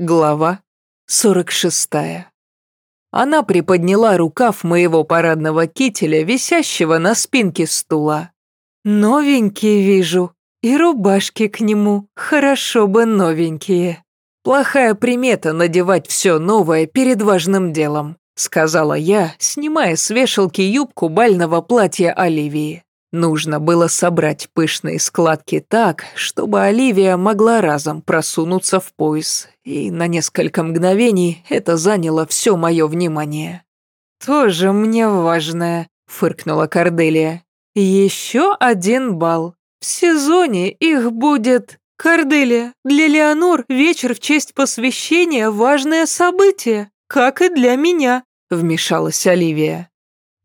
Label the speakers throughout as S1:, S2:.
S1: Глава 46. Она приподняла рукав моего парадного кителя, висящего на спинке стула. «Новенькие вижу, и рубашки к нему, хорошо бы новенькие. Плохая примета надевать все новое перед важным делом», сказала я, снимая с вешалки юбку бального платья Оливии. Нужно было собрать пышные складки так, чтобы Оливия могла разом просунуться в пояс, и на несколько мгновений это заняло все мое внимание. «Тоже мне важное», — фыркнула Корделия. «Еще один бал. В сезоне их будет...» «Корделия, для Леонор вечер в честь посвящения – важное событие, как и для меня», – вмешалась Оливия.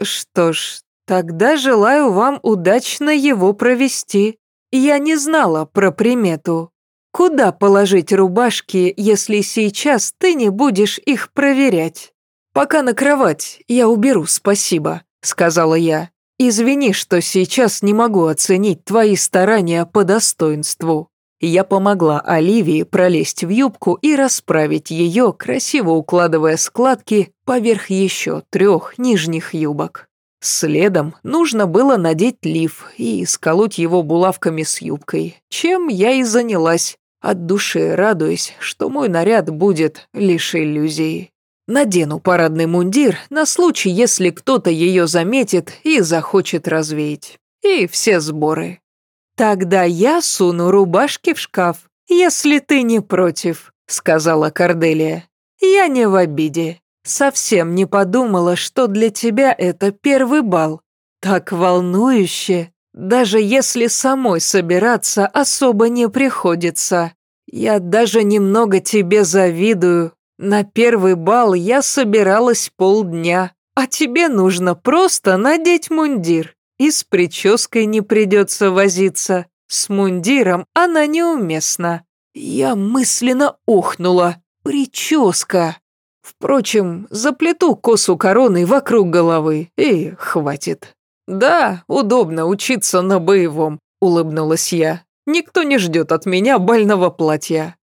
S1: «Что ж, Тогда желаю вам удачно его провести. Я не знала про примету. Куда положить рубашки, если сейчас ты не будешь их проверять? Пока на кровать, я уберу, спасибо, сказала я. Извини, что сейчас не могу оценить твои старания по достоинству. Я помогла Оливии пролезть в юбку и расправить ее, красиво укладывая складки поверх еще трех нижних юбок. Следом нужно было надеть лиф и сколоть его булавками с юбкой, чем я и занялась, от души радуясь, что мой наряд будет лишь иллюзией. Надену парадный мундир на случай, если кто-то ее заметит и захочет развеять. И все сборы. «Тогда я суну рубашки в шкаф, если ты не против», — сказала Корделия. «Я не в обиде. Совсем не подумала, что для тебя это первый бал. Так волнующе. Даже если самой собираться особо не приходится. Я даже немного тебе завидую. На первый бал я собиралась полдня, а тебе нужно просто надеть мундир. И с прической не придется возиться. С мундиром она неуместна. Я мысленно охнула. Прическа. Впрочем, заплету косу короны вокруг головы, и хватит. Да, удобно учиться на боевом, улыбнулась я. Никто не ждет от меня бального платья.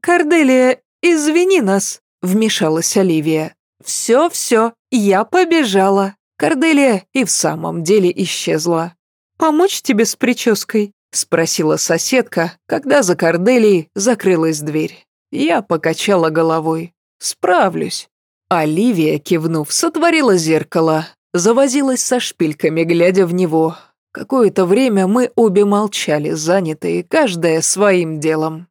S1: Корделия, извини нас, вмешалась Оливия. Все-все, я побежала. Корделия и в самом деле исчезла. «Помочь тебе с прической?» – спросила соседка, когда за Корделией закрылась дверь. Я покачала головой. «Справлюсь». Оливия, кивнув, сотворила зеркало, завозилась со шпильками, глядя в него. Какое-то время мы обе молчали, занятые, каждая своим делом.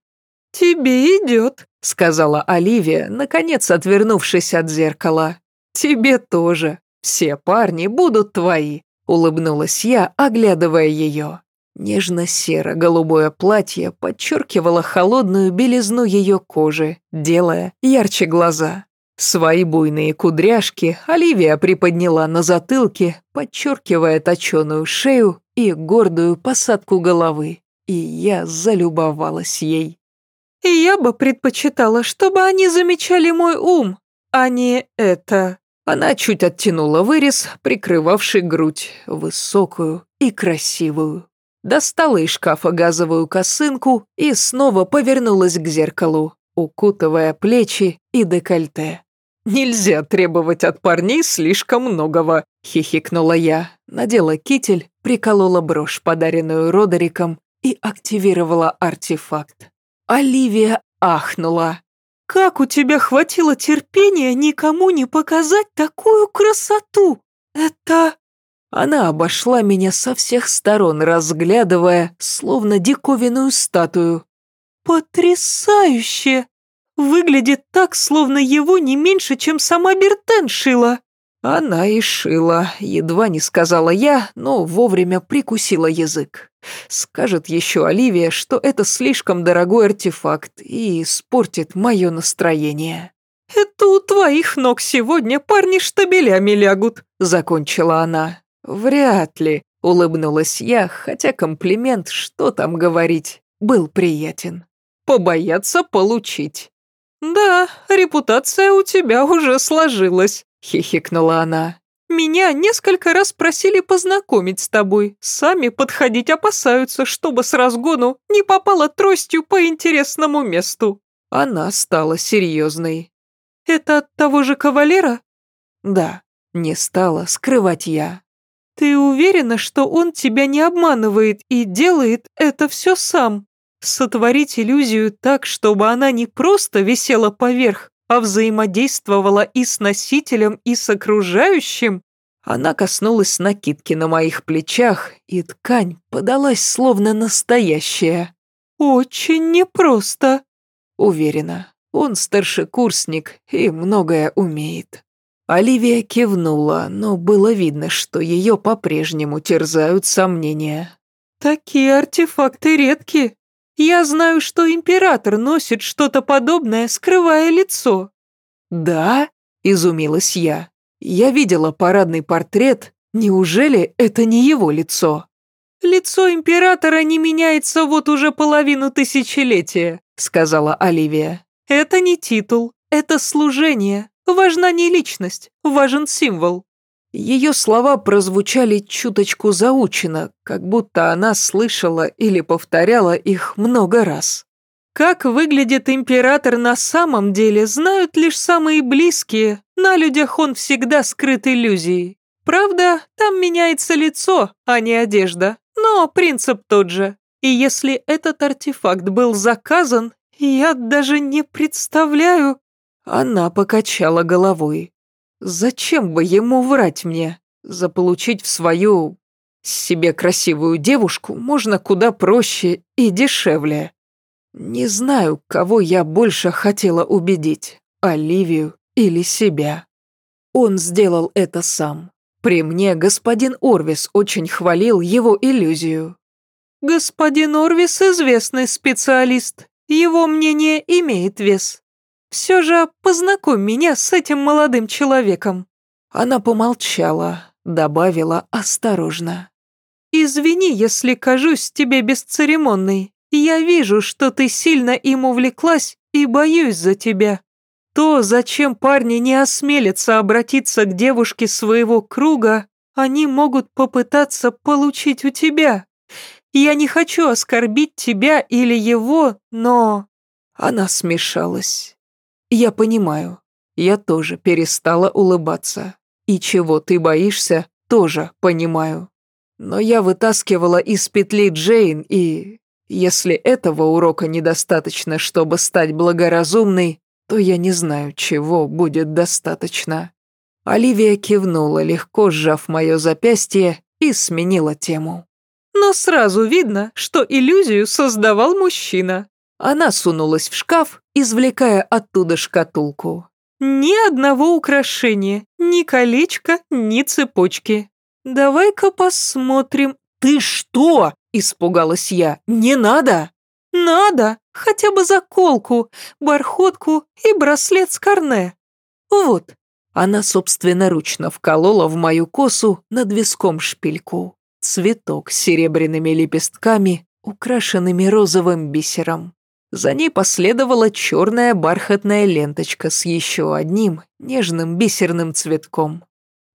S1: «Тебе идет», — сказала Оливия, наконец отвернувшись от зеркала. «Тебе тоже. Все парни будут твои», — улыбнулась я, оглядывая ее. Нежно-серо-голубое платье подчеркивало холодную белизну ее кожи, делая ярче глаза. Свои буйные кудряшки Оливия приподняла на затылке, подчеркивая точеную шею и гордую посадку головы. И я залюбовалась ей. «И я бы предпочитала, чтобы они замечали мой ум, а не это». Она чуть оттянула вырез, прикрывавший грудь, высокую и красивую достала из шкафа газовую косынку и снова повернулась к зеркалу, укутывая плечи и декольте. «Нельзя требовать от парней слишком многого», — хихикнула я, надела китель, приколола брошь, подаренную Родериком, и активировала артефакт. Оливия ахнула. «Как у тебя хватило терпения никому не показать такую красоту? Это...» Она обошла меня со всех сторон, разглядывая, словно диковинную статую. «Потрясающе! Выглядит так, словно его не меньше, чем сама Бертен шила». Она и шила, едва не сказала я, но вовремя прикусила язык. Скажет еще Оливия, что это слишком дорогой артефакт и испортит мое настроение. «Это у твоих ног сегодня парни штабелями лягут», — закончила она. «Вряд ли», — улыбнулась я, хотя комплимент, что там говорить, был приятен. «Побояться получить». «Да, репутация у тебя уже сложилась», — хихикнула она. «Меня несколько раз просили познакомить с тобой. Сами подходить опасаются, чтобы с разгону не попала тростью по интересному месту». Она стала серьезной.
S2: «Это от того же кавалера?»
S1: «Да, не стала скрывать я».
S2: «Ты уверена, что он тебя не обманывает и делает это все сам? Сотворить иллюзию так, чтобы она не просто висела поверх, а взаимодействовала и с носителем, и с окружающим?»
S1: Она коснулась накидки на моих плечах, и ткань подалась словно настоящая.
S2: «Очень непросто»,
S1: Уверена, он старшекурсник и многое умеет. Оливия кивнула, но было видно, что ее по-прежнему терзают сомнения.
S2: «Такие артефакты редки. Я знаю, что император носит что-то подобное, скрывая лицо».
S1: «Да?» – изумилась я. «Я видела парадный портрет. Неужели это не его лицо?»
S2: «Лицо императора не меняется вот уже половину тысячелетия», — сказала Оливия. «Это не титул, это служение. Важна не личность, важен символ».
S1: Ее слова прозвучали чуточку заучено, как будто она слышала или повторяла их много раз.
S2: Как выглядит император на самом деле, знают лишь самые близкие. На людях он всегда скрыт иллюзией. Правда, там меняется лицо, а не одежда. Но принцип тот же. И если этот артефакт был заказан, я даже не представляю...»
S1: Она покачала головой. «Зачем бы ему врать мне? Заполучить в свою... себе красивую девушку можно куда проще и дешевле. Не знаю, кого я больше хотела убедить, Оливию или себя. Он сделал это сам. При мне господин Орвис очень хвалил его иллюзию.
S2: «Господин Орвис известный специалист. Его мнение имеет вес. Все же познакомь меня с этим молодым человеком».
S1: Она помолчала, добавила осторожно.
S2: «Извини, если кажусь тебе бесцеремонной. Я вижу, что ты сильно им увлеклась и боюсь за тебя. То, зачем парни не осмелятся обратиться к девушке своего круга, они могут попытаться получить у тебя. Я не хочу оскорбить тебя или его, но...»
S1: Она смешалась. «Я понимаю. Я тоже перестала улыбаться. И чего ты боишься, тоже понимаю. Но я вытаскивала из петли Джейн, и... Если этого урока недостаточно, чтобы стать благоразумной, то я не знаю, чего будет достаточно». Оливия кивнула, легко сжав мое запястье, и сменила тему.
S2: «Но сразу видно, что иллюзию создавал мужчина».
S1: Она сунулась в шкаф, извлекая оттуда шкатулку.
S2: «Ни одного украшения, ни колечка, ни цепочки. Давай-ка посмотрим».
S1: «Ты что?» – испугалась я. «Не надо!»
S2: «Надо, хотя бы заколку, бархотку и браслет с корне. Вот».
S1: Она собственноручно вколола в мою косу над виском шпильку. Цветок с серебряными лепестками, украшенными розовым бисером. За ней последовала черная бархатная ленточка с еще одним нежным бисерным цветком.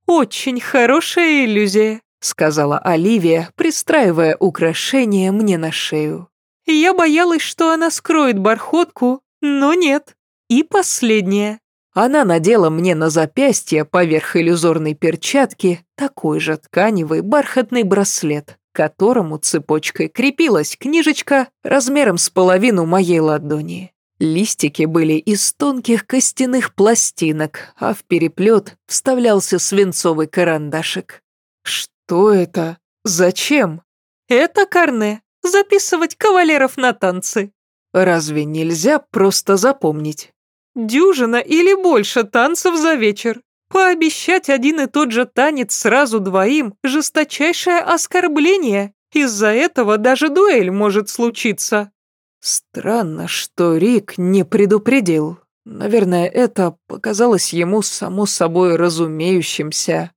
S2: «Очень хорошая иллюзия», — сказала Оливия, пристраивая украшение мне на шею. Я боялась, что она скроет бархотку, но нет. И последнее.
S1: Она надела мне на запястье поверх иллюзорной перчатки такой же тканевый бархатный браслет, которому цепочкой крепилась книжечка размером с половину моей ладони. Листики были из тонких костяных пластинок, а в переплет вставлялся свинцовый карандашик. Что это? Зачем?
S2: Это карне записывать кавалеров на танцы.
S1: Разве нельзя просто запомнить?
S2: Дюжина или больше танцев за вечер. Пообещать один и тот же танец сразу двоим – жесточайшее оскорбление. Из-за этого даже дуэль может случиться.
S1: Странно, что Рик не предупредил. Наверное, это показалось ему само собой разумеющимся.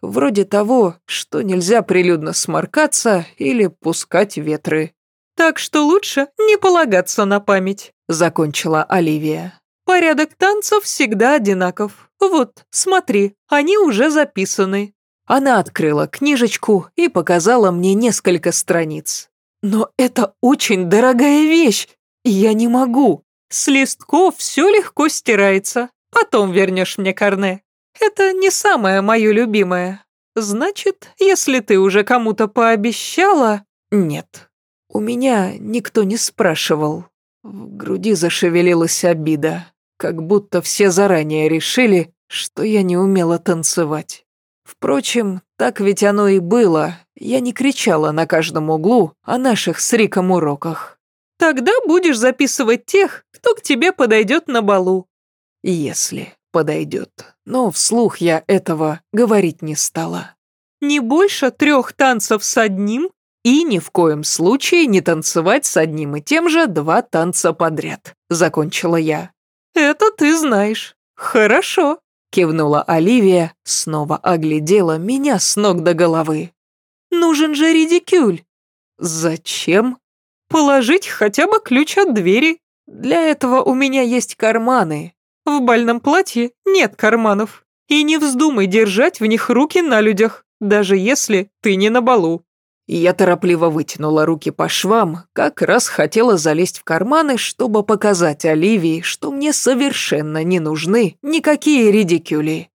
S1: Вроде того, что нельзя прилюдно сморкаться или пускать ветры.
S2: «Так что лучше не полагаться на память», — закончила Оливия. «Порядок танцев всегда одинаков. Вот, смотри, они уже записаны».
S1: Она открыла книжечку и показала мне несколько страниц. «Но это очень дорогая вещь, и я не могу».
S2: С листков все легко стирается. Потом вернешь мне карне. Это не самое мое любимое. Значит, если ты уже кому-то пообещала...
S1: Нет, у меня никто не спрашивал. В груди зашевелилась обида, как будто все заранее решили, что я не умела танцевать. Впрочем, так ведь оно и было. Я не кричала на каждом углу о наших с Риком уроках.
S2: Тогда будешь записывать тех, кто к тебе подойдет на балу.
S1: Если подойдет. Но вслух я этого говорить не стала.
S2: Не больше трех танцев с одним
S1: и ни в коем случае не танцевать с одним и тем же два танца подряд, закончила я.
S2: Это ты знаешь. Хорошо,
S1: кивнула Оливия, снова оглядела меня с ног до головы.
S2: Нужен же редикюль.
S1: Зачем?
S2: Положить хотя бы ключ от двери.
S1: Для этого у меня есть карманы.
S2: В бальном платье нет карманов. И не вздумай держать в них руки на людях, даже если ты не на балу.
S1: Я торопливо вытянула руки по швам, как раз хотела залезть в карманы, чтобы показать Оливии, что мне совершенно не нужны никакие редикюли.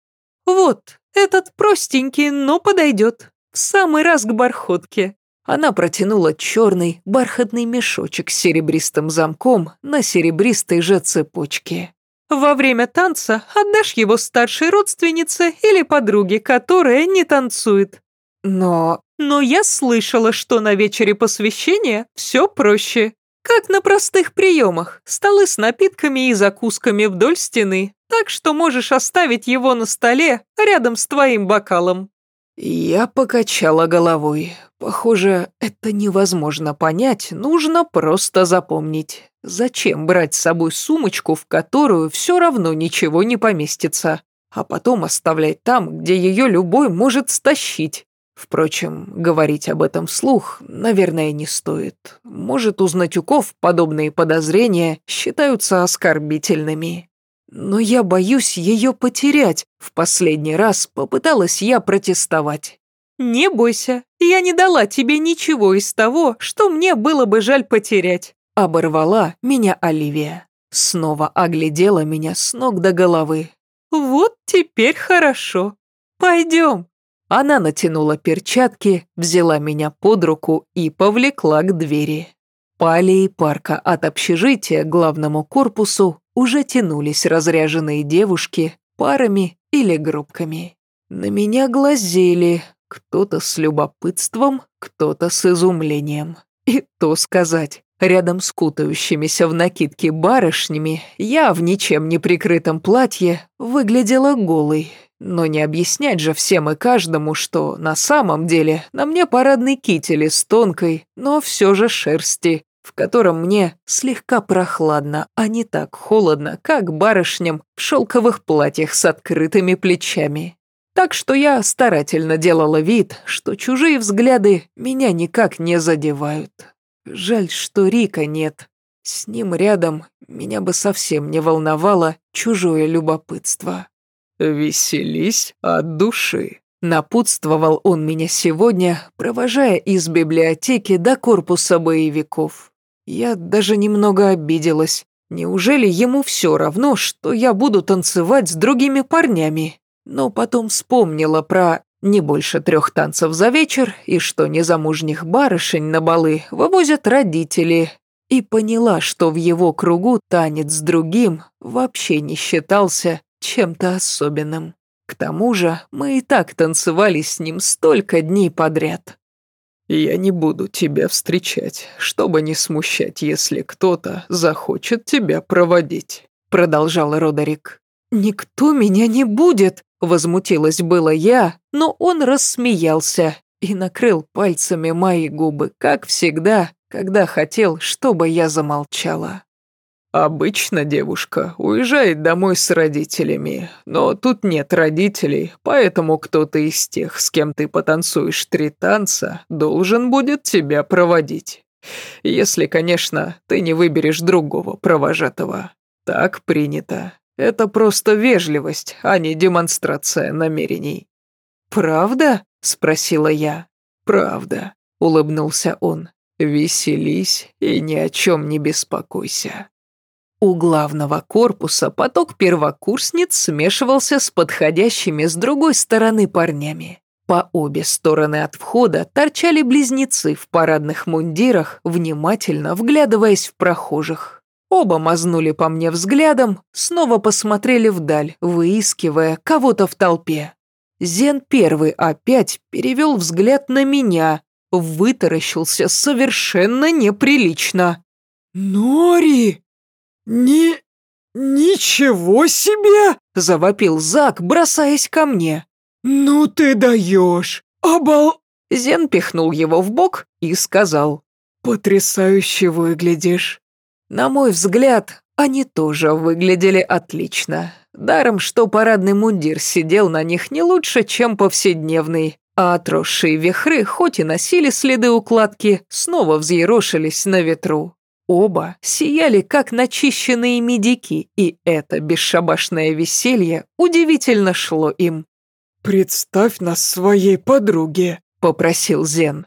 S2: «Вот, этот простенький, но подойдет. В самый раз к бархотке».
S1: Она протянула черный бархатный мешочек с серебристым замком на серебристой же цепочке.
S2: Во время танца отдашь его старшей родственнице или подруге, которая не танцует.
S1: Но...
S2: Но я слышала, что на вечере посвящения все проще. Как на простых приемах. Столы с напитками и закусками вдоль стены. Так что можешь оставить его на столе рядом с твоим бокалом.
S1: Я покачала головой. Похоже, это невозможно понять, нужно просто запомнить. Зачем брать с собой сумочку, в которую все равно ничего не поместится, а потом оставлять там, где ее любой может стащить? Впрочем, говорить об этом вслух, наверное, не стоит. Может, у знатюков подобные подозрения считаются оскорбительными. Но я боюсь ее потерять. В последний раз попыталась я протестовать.
S2: «Не бойся, я не дала тебе ничего из того, что мне было бы жаль потерять»,
S1: оборвала меня Оливия. Снова оглядела меня с ног до головы.
S2: «Вот теперь хорошо. Пойдем».
S1: Она натянула перчатки, взяла меня под руку и повлекла к двери. По аллее парка от общежития к главному корпусу уже тянулись разряженные девушки парами или группками. На меня глазели, кто-то с любопытством, кто-то с изумлением. И то сказать, рядом с кутающимися в накидке барышнями я в ничем не прикрытом платье выглядела голой. Но не объяснять же всем и каждому, что на самом деле на мне парадный китель из тонкой, но все же шерсти, в котором мне слегка прохладно, а не так холодно, как барышням в шелковых платьях с открытыми плечами. Так что я старательно делала вид, что чужие взгляды меня никак не задевают. Жаль, что Рика нет. С ним рядом меня бы совсем не волновало чужое любопытство. «Веселись от души», — напутствовал он меня сегодня, провожая из библиотеки до корпуса боевиков. Я даже немного обиделась. Неужели ему все равно, что я буду танцевать с другими парнями? Но потом вспомнила про не больше трех танцев за вечер и что незамужних барышень на балы вывозят родители. И поняла, что в его кругу танец с другим вообще не считался чем-то особенным. К тому же мы и так танцевали с ним столько дней подряд. «Я не буду тебя встречать, чтобы не смущать, если кто-то захочет тебя проводить», продолжал Родерик. «Никто меня не будет», возмутилась было я, но он рассмеялся и накрыл пальцами мои губы, как всегда, когда хотел, чтобы я замолчала. Обычно девушка уезжает домой с родителями, но тут нет родителей, поэтому кто-то из тех, с кем ты потанцуешь три танца, должен будет тебя проводить. Если, конечно, ты не выберешь другого провожатого. Так принято. Это просто вежливость, а не демонстрация намерений. «Правда?» – спросила я. «Правда», – улыбнулся он. «Веселись и ни о чем не беспокойся». У главного корпуса поток первокурсниц смешивался с подходящими с другой стороны парнями. По обе стороны от входа торчали близнецы в парадных мундирах, внимательно вглядываясь в прохожих. Оба мазнули по мне взглядом, снова посмотрели вдаль, выискивая кого-то в толпе. Зен первый опять перевел взгляд на меня, вытаращился совершенно неприлично.
S3: «Нори! Ни... ничего себе!»
S1: – завопил Зак, бросаясь ко мне.
S3: «Ну ты даешь! Обал...»
S1: Зен пихнул его в бок и сказал.
S3: «Потрясающе выглядишь».
S1: На мой взгляд, они тоже выглядели отлично. Даром, что парадный мундир сидел на них не лучше, чем повседневный, а отросшие вихры, хоть и носили следы укладки, снова взъерошились на ветру. Оба сияли, как начищенные медики, и это бесшабашное веселье удивительно шло им.
S3: «Представь нас своей подруге», —
S1: попросил Зен.